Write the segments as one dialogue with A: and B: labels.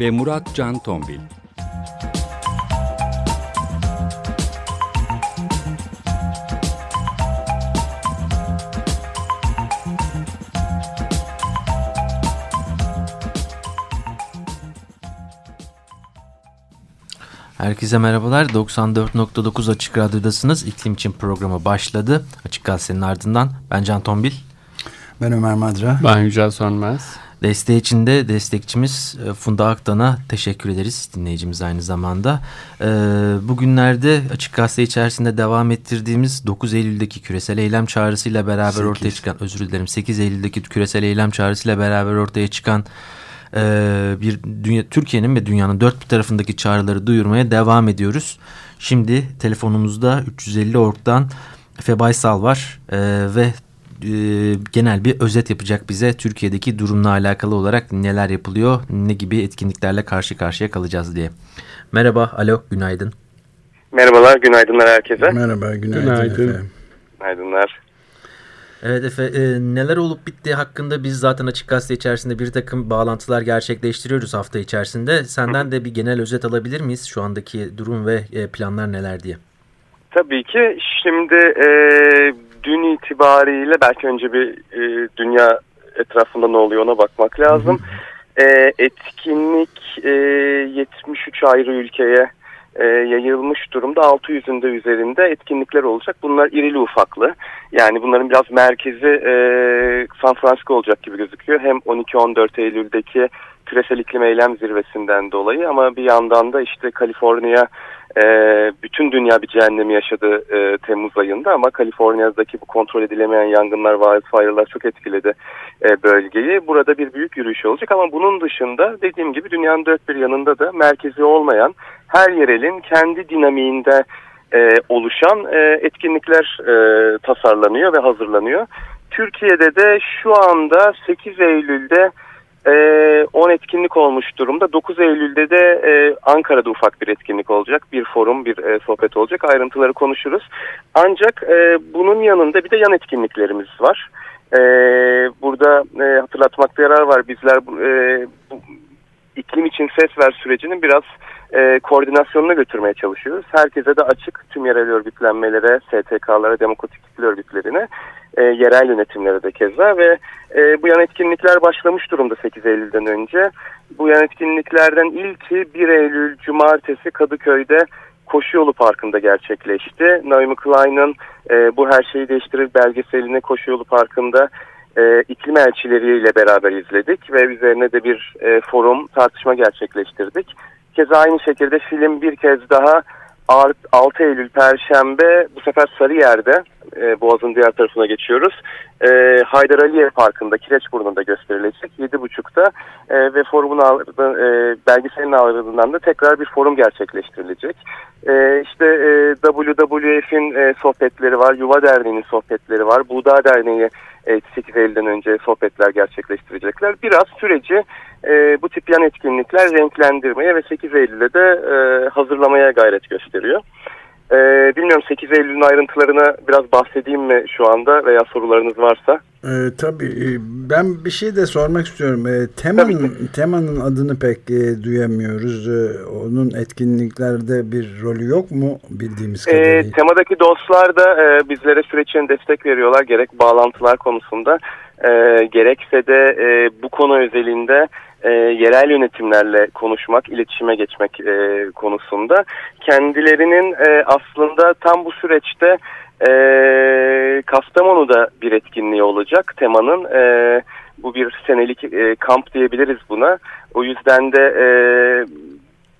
A: ve Murat Can Tombil.
B: Herkese merhabalar. 94.9 Açık Radyo'dasınız. İklim için programı başladı. Açık Gazete'nin ardından ben Can Tombil.
C: Ben Ömer Madra.
D: Ben Yücel Sönmez.
B: Desteği için de destekçimiz e, Funda Aktan'a teşekkür ederiz. Dinleyicimiz aynı zamanda. E, bugünlerde Açık Gazete içerisinde devam ettirdiğimiz 9 Eylül'deki küresel eylem çağrısıyla beraber 8. ortaya çıkan, özür dilerim 8 Eylül'deki küresel eylem çağrısıyla beraber ortaya çıkan e, bir dünya, Türkiye'nin ve dünyanın dört bir tarafındaki çağrıları duyurmaya devam ediyoruz. Şimdi telefonumuzda 350 orktan Efe Baysal var ve genel bir özet yapacak bize Türkiye'deki durumla alakalı olarak neler yapılıyor, ne gibi etkinliklerle karşı karşıya kalacağız diye. Merhaba, alo, günaydın.
E: Merhabalar, günaydınlar herkese.
C: Merhaba, günaydın,
D: günaydın.
E: Günaydınlar.
B: Evet Efe, e, neler olup bittiği hakkında biz zaten Açık Gazete içerisinde bir takım bağlantılar gerçekleştiriyoruz hafta içerisinde. Senden de bir genel özet alabilir miyiz şu andaki durum ve e, planlar neler diye?
E: Tabii ki. Şimdi e, dün itibariyle belki önce bir e, dünya etrafında ne oluyor ona bakmak lazım. Hı hı. E, etkinlik e, 73 ayrı ülkeye e, yayılmış durumda. 600'ün de üzerinde etkinlikler olacak. Bunlar irili ufaklı. Yani bunların biraz merkezi e, San Francisco olacak gibi gözüküyor. Hem 12-14 Eylül'deki küresel iklim eylem zirvesinden dolayı ama bir yandan da işte Kaliforniya e, bütün dünya bir cehennemi yaşadı e, Temmuz ayında ama Kaliforniya'daki bu kontrol edilemeyen yangınlar, wildfire'lar çok etkiledi e, bölgeyi. Burada bir büyük yürüyüş olacak ama bunun dışında dediğim gibi dünyanın dört bir yanında da merkezi olmayan her yerelin kendi dinamiğinde e, oluşan e, etkinlikler e, tasarlanıyor ve hazırlanıyor. Türkiye'de de şu anda 8 Eylül'de 10 etkinlik olmuş durumda. 9 Eylül'de de e, Ankara'da ufak bir etkinlik olacak. Bir forum, bir e, sohbet olacak. Ayrıntıları konuşuruz. Ancak e, bunun yanında bir de yan etkinliklerimiz var. Burada hatırlatmakta yarar var. Bizler iklim için ses ver sürecinin biraz e, koordinasyonuna götürmeye çalışıyoruz. Herkese de açık tüm yerel örgütlenmelere, STK'lara, demokratik kitle örgütlerine, e, yerel yönetimlere de keza ve e, bu yan etkinlikler başlamış durumda 8 Eylül'den önce. Bu yan etkinliklerden ilki 1 Eylül Cumartesi Kadıköy'de Koşu Yolu Parkı'nda gerçekleşti. Naomi Klein'ın e, Bu Her Şeyi Değiştirir belgeselini Koşu Yolu Parkı'nda e, iklim elçileriyle beraber izledik ve üzerine de bir e, forum tartışma gerçekleştirdik. Keza aynı şekilde film bir kez daha 6 Eylül Perşembe bu sefer Sarıyer'de e, Boğaz'ın diğer tarafına geçiyoruz. E, Haydar Aliyev Parkı'nda Kireçburnu'nda gösterilecek 7.30'da e, ve forumun ağırlığı, e, belgeselin ağırlığından da tekrar bir forum gerçekleştirilecek. E, işte e, WWF'in e, sohbetleri var, Yuva Derneği'nin sohbetleri var, Buğda Derneği 8 Eylül'den önce sohbetler gerçekleştirecekler. Biraz süreci e, bu tip yan etkinlikler renklendirmeye ve 8 Eylül'de de e, hazırlamaya gayret gösteriyor. E, bilmiyorum 8 Eylül'ün ayrıntılarına biraz bahsedeyim mi şu anda veya sorularınız varsa?
C: E, tabii ben bir şey de sormak istiyorum. E, temanın, temanın adını pek e, duyamıyoruz. E, onun etkinliklerde bir rolü yok mu bildiğimiz kadarıyla?
E: E, temadaki dostlar da e, bizlere süreç için destek veriyorlar gerek bağlantılar konusunda e, gerekse de e, bu konu özelinde e, yerel yönetimlerle konuşmak, iletişime geçmek e, konusunda kendilerinin e, aslında tam bu süreçte e, Kastamonu'da bir etkinliği olacak temanın. E, bu bir senelik e, kamp diyebiliriz buna. O yüzden de e,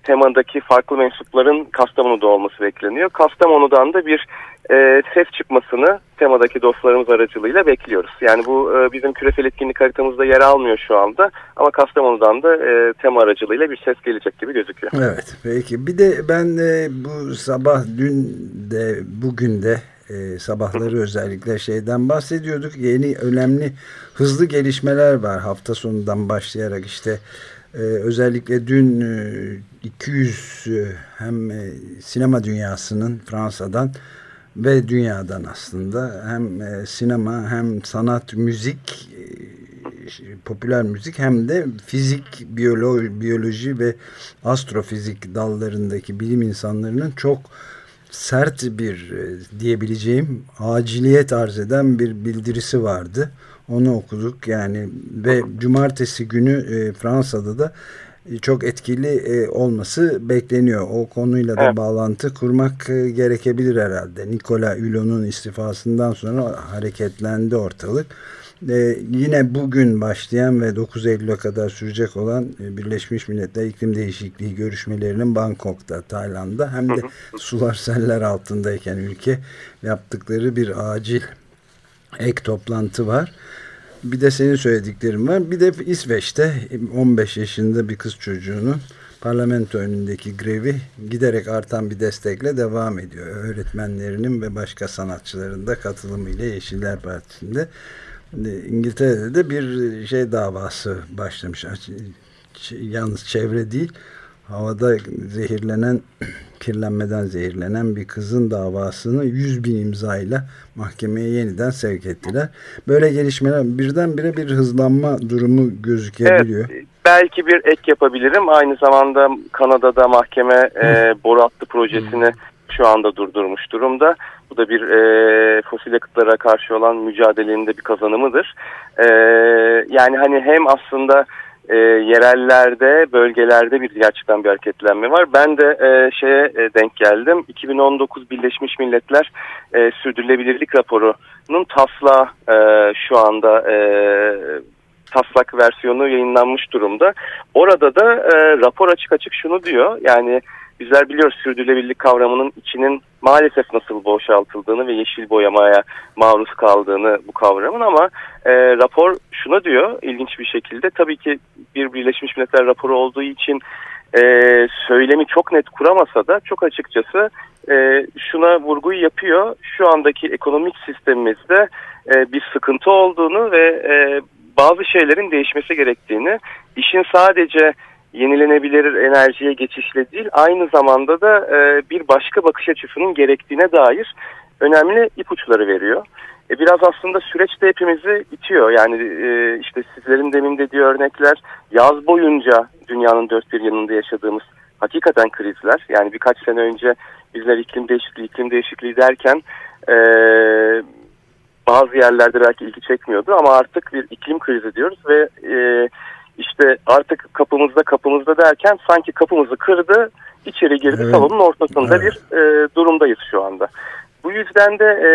E: temadaki farklı mensupların Kastamonu'da olması bekleniyor. Kastamonu'dan da bir e, ses çıkmasını temadaki dostlarımız aracılığıyla bekliyoruz. Yani bu e, bizim küresel etkinlik haritamızda yer almıyor şu anda ama Kastamonu'dan da e, tema aracılığıyla bir ses gelecek gibi gözüküyor.
C: Evet peki bir de ben e, bu sabah dün de bugün de e, sabahları özellikle şeyden bahsediyorduk. Yeni önemli hızlı gelişmeler var hafta sonundan başlayarak işte özellikle dün e, 200 e, hem sinema dünyasının Fransa'dan ve dünyadan aslında hem e, sinema hem sanat, müzik, e, popüler müzik hem de fizik, biyolo biyoloji ve astrofizik dallarındaki bilim insanlarının çok sert bir e, diyebileceğim aciliyet arz eden bir bildirisi vardı. Onu okuduk yani ve cumartesi günü e, Fransa'da da çok etkili e, olması bekleniyor. O konuyla da evet. bağlantı kurmak e, gerekebilir herhalde. Nikola Hulot'un istifasından sonra hareketlendi ortalık. E, yine bugün başlayan ve 9 Eylül'e kadar sürecek olan e, Birleşmiş Milletler İklim Değişikliği görüşmelerinin Bangkok'ta, Tayland'da hem de sular seller altındayken ülke yaptıkları bir acil ek toplantı var. Bir de senin söylediklerin var. Bir de İsveç'te 15 yaşında bir kız çocuğunun parlamento önündeki grevi giderek artan bir destekle devam ediyor. Öğretmenlerinin ve başka sanatçıların da katılımıyla Yeşiller Partisi'nde. İngiltere'de de bir şey davası başlamış. Yalnız çevre değil, havada zehirlenen kirlenmeden zehirlenen bir kızın davasını 100 bin imzayla mahkemeye yeniden sevk ettiler. Böyle gelişmeler birdenbire bir hızlanma durumu gözükebiliyor. Evet,
E: belki bir ek yapabilirim. Aynı zamanda Kanada'da mahkeme e, boru hattı projesini şu anda durdurmuş durumda. Bu da bir e, fosil yakıtlara karşı olan mücadelenin de bir kazanımıdır. E, yani hani hem aslında e, yerellerde, bölgelerde bir gerçekten bir hareketlenme var. Ben de e, şeye e, denk geldim. 2019 Birleşmiş Milletler e, Sürdürülebilirlik Raporu'nun taslağı e, şu anda e, taslak versiyonu yayınlanmış durumda. Orada da e, rapor açık açık şunu diyor. Yani bizler biliyoruz sürdürülebilirlik kavramının içinin maalesef nasıl boşaltıldığını ve yeşil boyamaya maruz kaldığını bu kavramın ama e, rapor şuna diyor ilginç bir şekilde tabii ki bir Birleşmiş Milletler raporu olduğu için e, söylemi çok net kuramasa da çok açıkçası e, şuna vurguyu yapıyor. Şu andaki ekonomik sistemimizde e, bir sıkıntı olduğunu ve e, bazı şeylerin değişmesi gerektiğini, işin sadece yenilenebilir enerjiye geçişle değil aynı zamanda da e, bir başka bakış açısının gerektiğine dair önemli ipuçları veriyor. E, biraz aslında süreçte hepimizi itiyor. Yani e, işte sizlerin demin dediği örnekler yaz boyunca dünyanın dört bir yanında yaşadığımız hakikaten krizler. Yani birkaç sene önce bizler iklim değişikliği, iklim değişikliği derken e, bazı yerlerde belki ilgi çekmiyordu ama artık bir iklim krizi diyoruz ve e, işte artık kapımızda kapımızda derken sanki kapımızı kırdı, içeri girdi evet. salonun ortasında evet. bir e, durumdayız şu anda. Bu yüzden de e,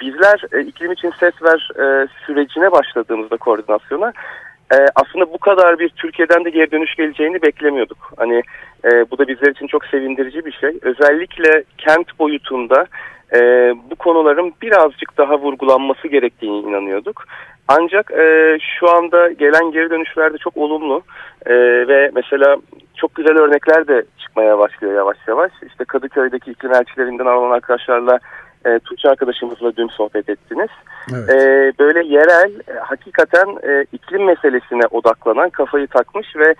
E: bizler e, iklim için ses ver e, sürecine başladığımızda koordinasyona e, aslında bu kadar bir Türkiye'den de geri dönüş geleceğini beklemiyorduk. Hani e, bu da bizler için çok sevindirici bir şey. Özellikle kent boyutunda e, bu konuların birazcık daha vurgulanması gerektiğini inanıyorduk. Ancak e, şu anda gelen geri dönüşler de çok olumlu e, ve mesela çok güzel örnekler de çıkmaya başlıyor yavaş yavaş. İşte Kadıköy'deki iklim elçilerinden alınan arkadaşlarla e, Tuğçe arkadaşımızla dün sohbet ettiniz. Evet. E, böyle yerel e, hakikaten e, iklim meselesine odaklanan kafayı takmış ve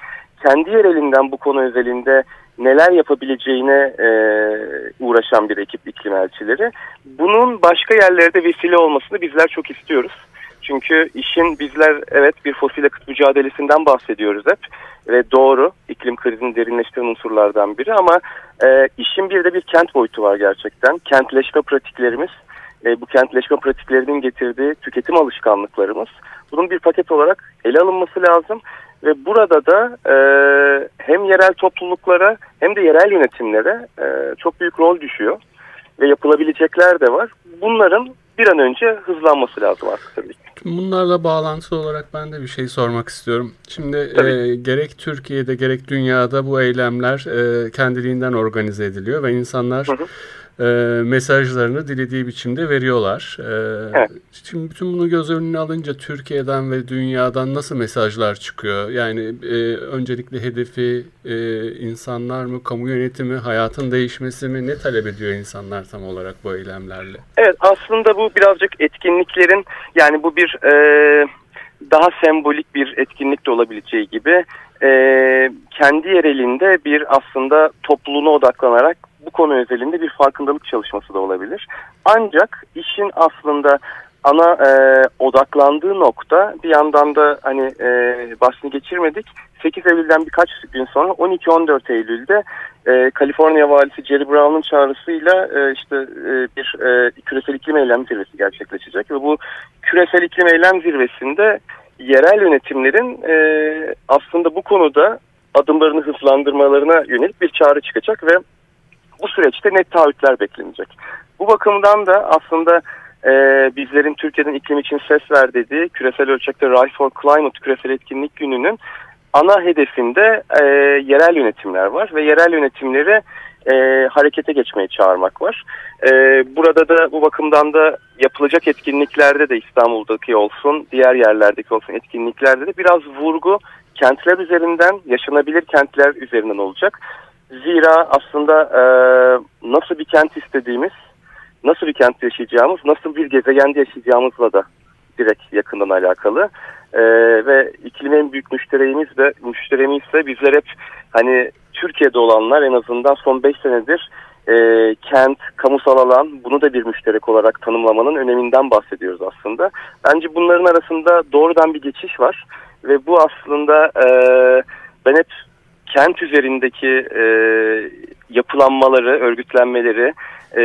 E: kendi yerelinden bu konu özelinde neler yapabileceğine e, uğraşan bir ekip iklim elçileri. Bunun başka yerlerde vesile olmasını bizler çok istiyoruz. Çünkü işin bizler evet bir fosil yakıt mücadelesinden bahsediyoruz hep ve doğru iklim krizini derinleştiren unsurlardan biri ama e, işin bir de bir kent boyutu var gerçekten. Kentleşme pratiklerimiz, e, bu kentleşme pratiklerinin getirdiği tüketim alışkanlıklarımız bunun bir paket olarak ele alınması lazım ve burada da e, hem yerel topluluklara hem de yerel yönetimlere e, çok büyük rol düşüyor ve yapılabilecekler de var. Bunların bir an önce hızlanması lazım artık tabii ki.
D: Bunlarla bağlantılı olarak ben de bir şey sormak istiyorum. Şimdi e, gerek Türkiye'de gerek dünyada bu eylemler e, kendiliğinden organize ediliyor ve insanlar hı hı e, mesajlarını dilediği biçimde veriyorlar. E, evet. Şimdi bütün bunu göz önüne alınca Türkiye'den ve dünyadan nasıl mesajlar çıkıyor? Yani e, öncelikle hedefi e, insanlar mı, kamu yönetimi, hayatın değişmesi mi? Ne talep ediyor insanlar tam olarak bu eylemlerle?
E: Evet aslında bu birazcık etkinliklerin yani bu bir... E, daha sembolik bir etkinlik de olabileceği gibi e, kendi yerelinde bir aslında topluluğuna odaklanarak bu konu özelinde bir farkındalık çalışması da olabilir. Ancak işin aslında ana e, odaklandığı nokta bir yandan da hani e, bahsini geçirmedik. 8 Eylül'den birkaç gün sonra 12-14 Eylül'de e, Kaliforniya valisi Jerry Brown'un çağrısıyla e, işte e, bir e, küresel iklim eylem zirvesi gerçekleşecek ve bu küresel iklim eylem zirvesinde yerel yönetimlerin e, aslında bu konuda adımlarını hızlandırmalarına yönelik bir çağrı çıkacak ve bu süreçte net taahhütler beklenecek. Bu bakımdan da aslında e, bizlerin Türkiye'nin iklim için ses ver dediği küresel ölçekte Rise for Climate küresel etkinlik gününün ana hedefinde e, yerel yönetimler var ve yerel yönetimleri e, harekete geçmeye çağırmak var. E, burada da bu bakımdan da yapılacak etkinliklerde de İstanbul'daki olsun, diğer yerlerdeki olsun etkinliklerde de biraz vurgu kentler üzerinden, yaşanabilir kentler üzerinden olacak. Zira aslında e, nasıl bir kent istediğimiz, nasıl bir kent yaşayacağımız, nasıl bir gezegende yaşayacağımızla da direkt yakından alakalı. E, ve iklim en büyük müşterimiz de müşterimiz de bizler hep hani Türkiye'de olanlar en azından son 5 senedir e, kent, kamusal alan bunu da bir müşterek olarak tanımlamanın öneminden bahsediyoruz aslında. Bence bunların arasında doğrudan bir geçiş var ve bu aslında e, ben hep kent üzerindeki e, yapılanmaları, örgütlenmeleri e,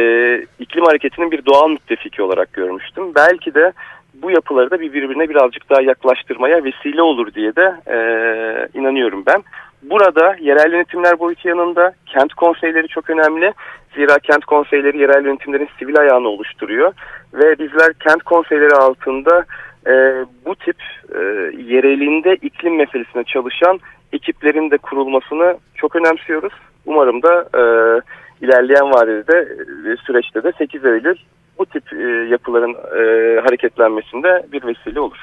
E: iklim hareketinin bir doğal müttefiki olarak görmüştüm. Belki de bu yapıları da birbirine birazcık daha yaklaştırmaya vesile olur diye de e, inanıyorum ben. Burada yerel yönetimler boyutu yanında kent konseyleri çok önemli. Zira kent konseyleri yerel yönetimlerin sivil ayağını oluşturuyor. Ve bizler kent konseyleri altında e, bu tip e, yerelinde iklim meselesine çalışan ekiplerin de kurulmasını çok önemsiyoruz. Umarım da e, ilerleyen vadede e, süreçte de 8 Eylül bu tip e, yapıların e, hareketlenmesinde bir vesile olur.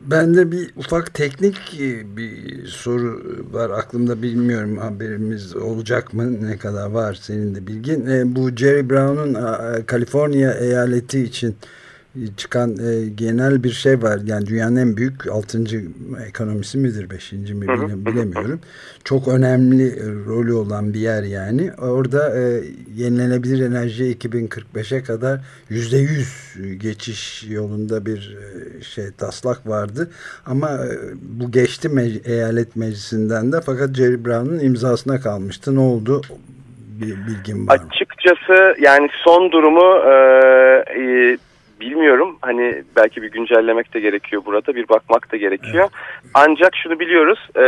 C: Ben de bir ufak teknik e, bir soru var aklımda bilmiyorum haberimiz olacak mı ne kadar var senin de bilgin. Bu Jerry Brown'un Kaliforniya eyaleti için çıkan e, genel bir şey var. Yani dünyanın en büyük altıncı ekonomisi midir, beşinci mi bilemiyorum. Çok önemli rolü olan bir yer yani. Orada e, yenilenebilir enerji 2045'e kadar yüzde yüz geçiş yolunda bir e, şey taslak vardı. Ama e, bu geçti me eyalet meclisinden de fakat Jerry Brown'un imzasına kalmıştı. Ne oldu? Bir bilgim var
E: Açıkçası yani son durumu e, e, bilmiyorum. Hani belki bir güncellemek de gerekiyor burada. Bir bakmak da gerekiyor. Evet. Ancak şunu biliyoruz. E,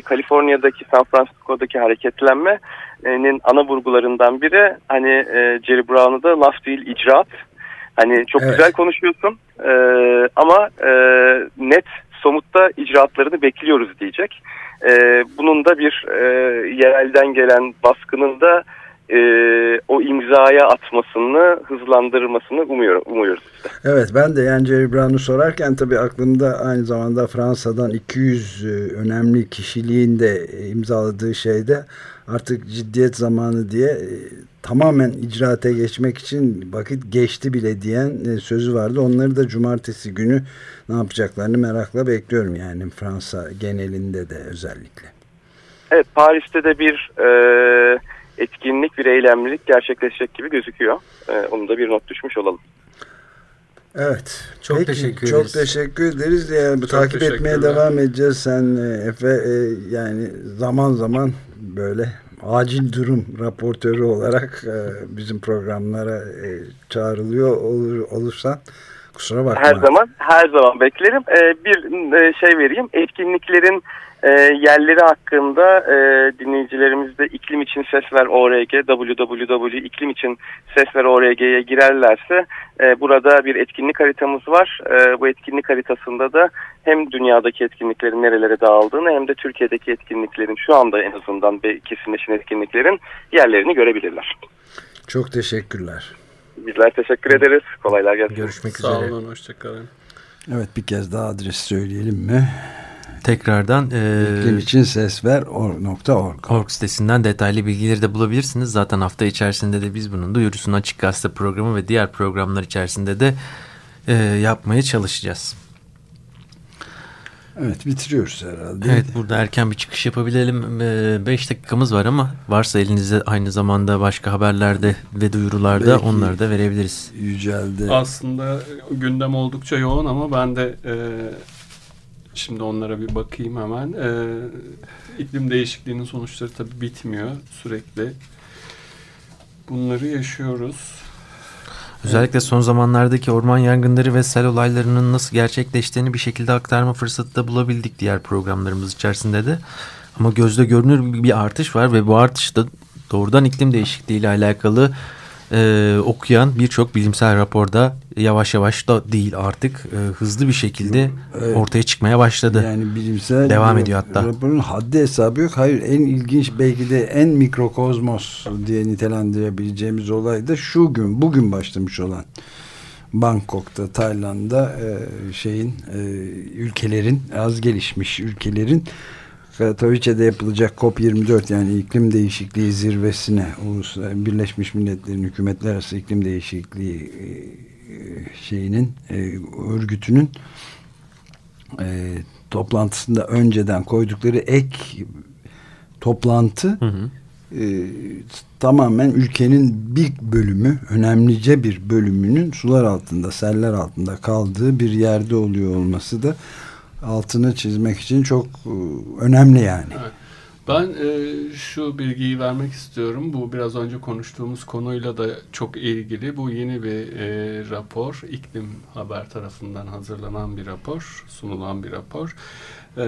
E: Kaliforniya'daki San Francisco'daki hareketlenmenin ana vurgularından biri hani e, Jerry Brown'u da laf değil icraat. Hani çok evet. güzel konuşuyorsun e, ama e, net somutta icraatlarını bekliyoruz diyecek. E, bunun da bir e, yerelden gelen baskının da e, o imzaya atmasını hızlandırmasını umuyorum, umuyoruz.
C: Evet ben de yani Jerry Brown'u sorarken tabii aklımda aynı zamanda Fransa'dan 200 e, önemli kişiliğin de imzaladığı şeyde artık ciddiyet zamanı diye e, tamamen icraate geçmek için vakit geçti bile diyen e, sözü vardı. Onları da cumartesi günü ne yapacaklarını merakla bekliyorum yani Fransa genelinde de özellikle.
E: Evet Paris'te de bir e, etkinlik, bir eylemlilik gerçekleşecek gibi gözüküyor. E, onu da bir not düşmüş olalım.
C: Evet.
B: Çok Peki, teşekkür
C: ederiz. Çok teşekkür ederiz. Yani, bu takip etmeye devam edeceğiz. Sen e, Efe e, yani zaman zaman böyle acil durum raportörü olarak e, bizim programlara e, çağrılıyor olur, olursan kusura bakma.
E: Her zaman her zaman beklerim. E, bir e, şey vereyim. Etkinliklerin E, yerleri hakkında e, dinleyicilerimiz de iklim için ses ver ORG www iklim için ses ver ORG'ye girerlerse e, burada bir etkinlik haritamız var. E, bu etkinlik haritasında da hem dünyadaki etkinliklerin nerelere dağıldığını hem de Türkiye'deki etkinliklerin şu anda en azından kesinleşen etkinliklerin yerlerini görebilirler.
C: Çok teşekkürler.
E: Bizler teşekkür ederiz. Kolaylar gelsin.
B: Görüşmek
D: Sağ
B: üzere.
D: Sağ olun, hoşçakalın.
C: Evet bir kez daha adres söyleyelim mi?
B: Tekrardan e,
C: İklim için ses ver org.org
B: org sitesinden detaylı bilgileri de bulabilirsiniz. Zaten hafta içerisinde de biz bunun duyurusunu Açık Gazete programı ve diğer programlar içerisinde de e, yapmaya çalışacağız.
C: Evet bitiriyoruz herhalde.
B: Evet burada erken bir çıkış yapabilelim. 5 dakikamız var ama varsa elinizde aynı zamanda başka haberlerde ve duyurularda
C: Belki
B: onları da verebiliriz.
C: Yücel'de.
D: Aslında gündem oldukça yoğun ama ben de e, şimdi onlara bir bakayım hemen. E, iklim değişikliğinin sonuçları tabii bitmiyor sürekli. Bunları yaşıyoruz.
B: Özellikle son zamanlardaki orman yangınları ve sel olaylarının nasıl gerçekleştiğini bir şekilde aktarma fırsatı da bulabildik diğer programlarımız içerisinde de. Ama gözle görünür bir artış var ve bu artış da doğrudan iklim değişikliği ile alakalı e, okuyan birçok bilimsel raporda yavaş yavaş da değil artık e, hızlı bir şekilde evet. ortaya çıkmaya başladı.
C: Yani bilimsel
B: devam ediyor hatta.
C: Raporun haddi hesabı yok. Hayır en ilginç belki de en mikrokozmos diye nitelendirebileceğimiz olay da şu gün bugün başlamış olan Bangkok'ta Tayland'da e, şeyin e, ülkelerin az gelişmiş ülkelerin Katowice'de yapılacak COP24 yani iklim değişikliği zirvesine Birleşmiş Milletler'in hükümetler arası iklim değişikliği şeyinin örgütünün toplantısında önceden koydukları ek toplantı hı hı. E, tamamen ülkenin bir bölümü önemlice bir bölümünün sular altında seller altında kaldığı bir yerde oluyor olması da altını çizmek için çok önemli yani.
D: Evet. Ben e, şu bilgiyi vermek istiyorum. Bu biraz önce konuştuğumuz konuyla da çok ilgili. Bu yeni bir e, rapor. İklim Haber tarafından hazırlanan bir rapor, sunulan bir rapor. E,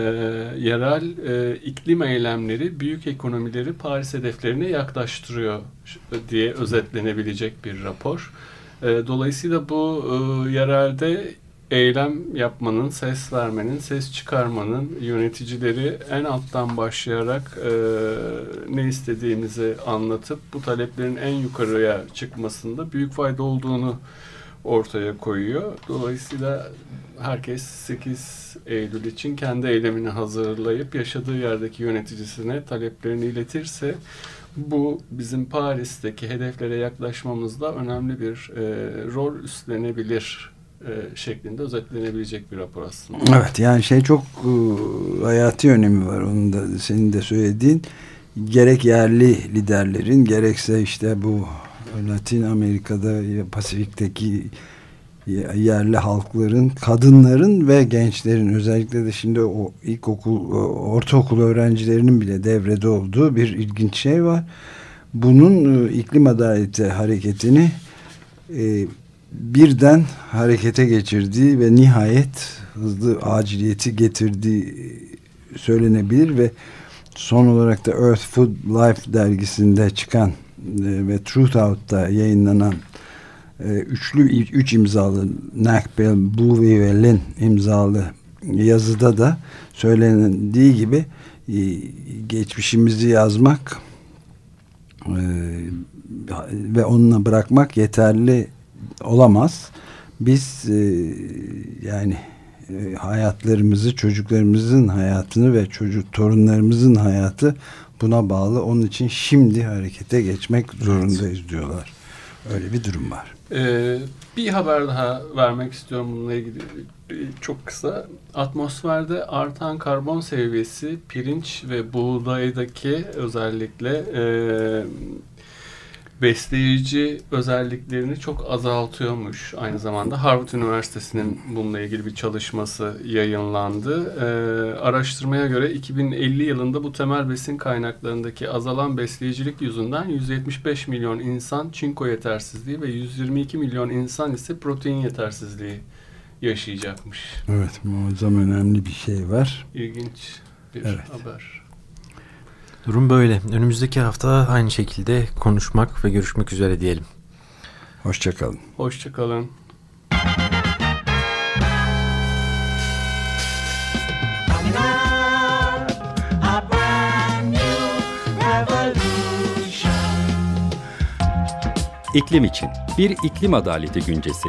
D: yerel e, iklim eylemleri büyük ekonomileri Paris hedeflerine yaklaştırıyor diye özetlenebilecek bir rapor. E, dolayısıyla bu e, yerelde eylem yapmanın, ses vermenin, ses çıkarmanın yöneticileri en alttan başlayarak e, ne istediğimizi anlatıp bu taleplerin en yukarıya çıkmasında büyük fayda olduğunu ortaya koyuyor. Dolayısıyla herkes 8 Eylül için kendi eylemini hazırlayıp yaşadığı yerdeki yöneticisine taleplerini iletirse bu bizim Paris'teki hedeflere yaklaşmamızda önemli bir e, rol üstlenebilir e, şeklinde özetlenebilecek bir rapor aslında.
C: Evet yani şey çok e, hayati önemi var onun da senin de söylediğin gerek yerli liderlerin gerekse işte bu Latin Amerika'da Pasifik'teki yerli halkların, kadınların ve gençlerin özellikle de şimdi o ilkokul, ortaokul öğrencilerinin bile devrede olduğu bir ilginç şey var. Bunun e, iklim adaleti hareketini e, birden harekete geçirdiği ve nihayet hızlı aciliyeti getirdiği söylenebilir ve son olarak da Earth Food Life dergisinde çıkan e, ve Truth Out'ta yayınlanan e, üçlü üç imzalı Nakbel, Bowie ve Lin imzalı yazıda da söylendiği gibi e, geçmişimizi yazmak ve onunla bırakmak yeterli olamaz. Biz e, yani e, hayatlarımızı, çocuklarımızın hayatını ve çocuk torunlarımızın hayatı buna bağlı. Onun için şimdi harekete geçmek zorundayız diyorlar. Öyle bir durum var.
D: Ee, bir haber daha vermek istiyorum bununla ilgili çok kısa. Atmosferde artan karbon seviyesi pirinç ve buğdaydaki özellikle e, besleyici özelliklerini çok azaltıyormuş. Aynı zamanda Harvard Üniversitesi'nin bununla ilgili bir çalışması yayınlandı. Ee, araştırmaya göre 2050 yılında bu temel besin kaynaklarındaki azalan besleyicilik yüzünden 175 milyon insan çinko yetersizliği ve 122 milyon insan ise protein yetersizliği yaşayacakmış.
C: Evet muazzam önemli bir şey var.
D: İlginç. bir
C: Evet.
D: haber.
B: Durum böyle. Önümüzdeki hafta aynı şekilde konuşmak ve görüşmek üzere diyelim.
C: Hoşçakalın.
D: Hoşçakalın.
A: İklim için bir iklim adaleti güncesi.